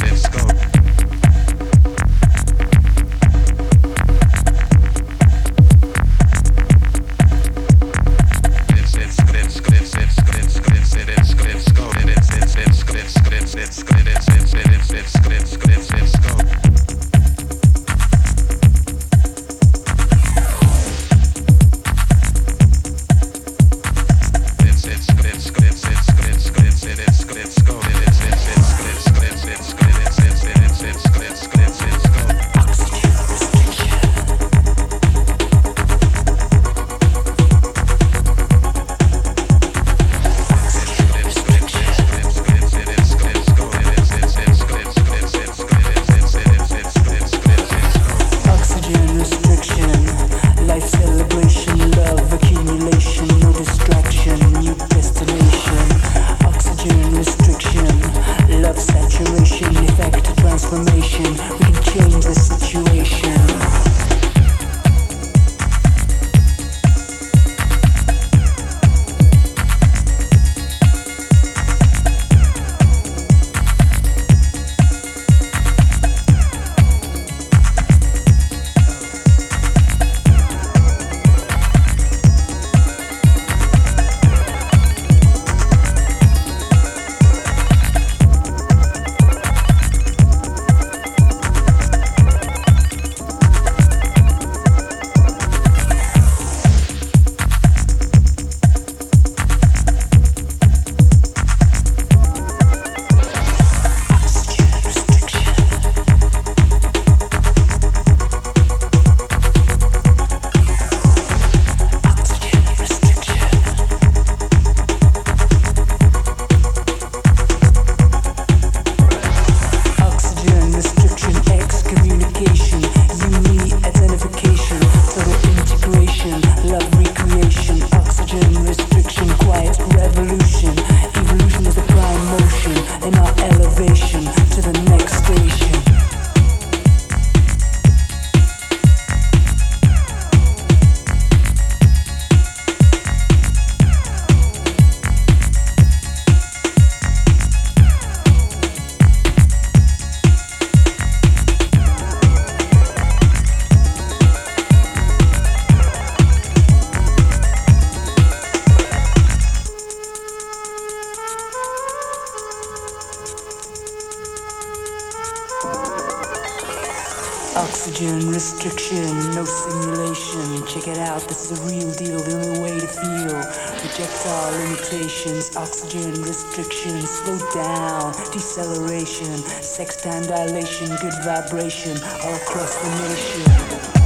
Let's go. elevation to the next station. deceleration, sex time dilation, good vibration all across the nation.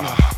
Mm.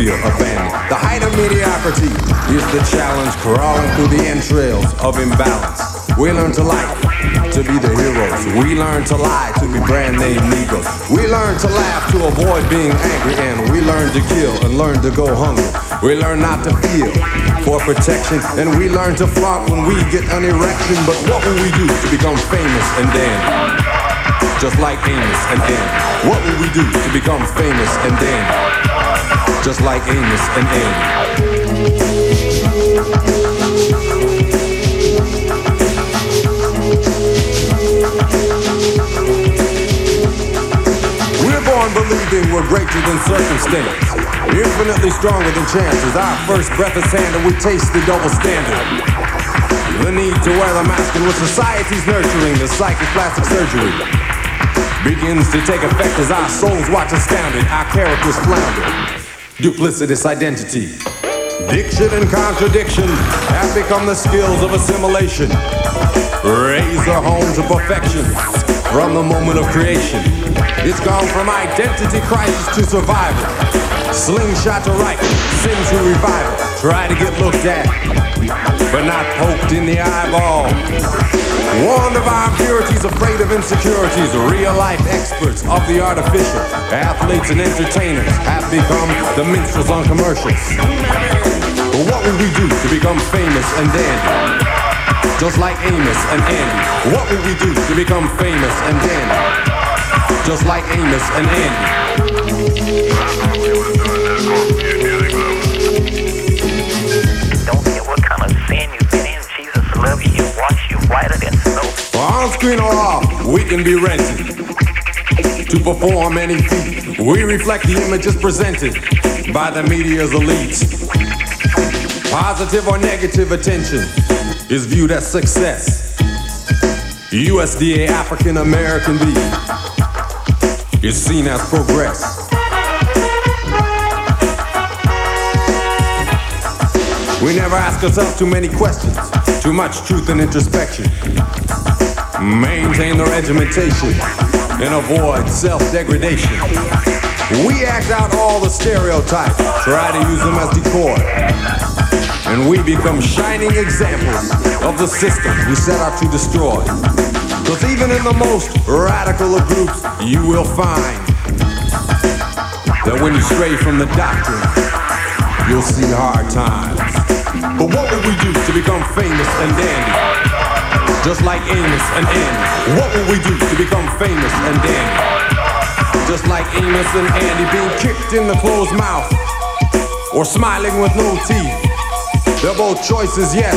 Feel. The height of mediocrity is the challenge crawling through the entrails of imbalance. We learn to like to be the heroes. We learn to lie to be brand name Negroes. We learn to laugh to avoid being angry, and we learn to kill and learn to go hungry. We learn not to feel for protection, and we learn to flaunt when we get an erection. But what will we do to become famous and then? Just like Amos and Andy. What will we do to become famous and then? Just like Amos and Andy. We're born believing we're greater than circumstance. Infinitely stronger than chances. Our first breath is handed, we taste the double standard. The need to wear the mask and what society's nurturing, the psychic plastic surgery begins to take effect as our souls watch astounded, our characters flounder. Duplicitous identity. Diction and contradiction have become the skills of assimilation. Raise our home to perfection from the moment of creation. It's gone from identity crisis to survival. Slingshot to right, sin to revival. Try to get looked at, but not poked in the eyeball. Warned of our impurities, afraid of insecurities. Real life experts of the artificial. Athletes and entertainers have become the minstrels on commercials. But what will we do to become famous and dandy? just like Amos and Andy. What would we do to become famous and dandy? Just like Amos and Andy. Screen or off, we can be rented to perform any feat. We reflect the images presented by the media's elites. Positive or negative attention is viewed as success. USDA African American beef is seen as progress. We never ask ourselves too many questions, too much truth and introspection. Maintain the regimentation and avoid self-degradation. We act out all the stereotypes, try to use them as decoy and we become shining examples of the system we set out to destroy. Cause even in the most radical of groups, you will find that when you stray from the doctrine, you'll see hard times. But what would we do to become famous and dandy? Just like Amos and Andy. What will we do to become famous and dandy? Just like Amos and Andy being kicked in the closed mouth or smiling with no teeth. They're both choices, yes,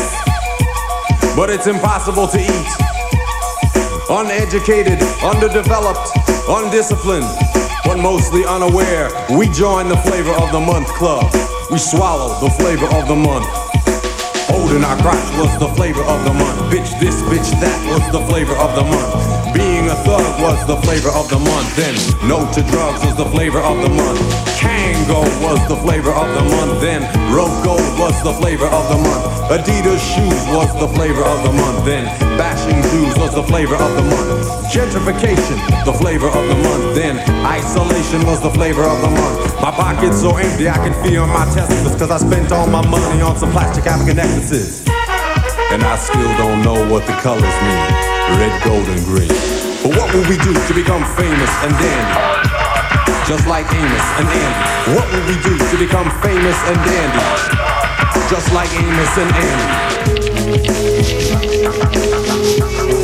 but it's impossible to eat. Uneducated, underdeveloped, undisciplined, but mostly unaware. We join the flavor of the month club. We swallow the flavor of the month. Holding our crotch was the flavor of the month. Bitch this, bitch that was the flavor of the month. Being a thug was the flavor of the month. Then no to drugs was the flavor of the month. Kangol was the flavor of the month. Then Rogo was the flavor of the month. Adidas shoes was the flavor of the month. Then bashing Jews was the flavor of the month. Gentrification, the flavor of the month. Then isolation was the flavor of the month. My pockets so empty I can feel my testicles cause I spent all my money on some plastic African necklaces. And I still don't know what the colors mean. Red, gold, and green. But what will we do to become famous and dandy? Just like Amos and Andy. What will we do to become famous and dandy? Just like Amos and Andy.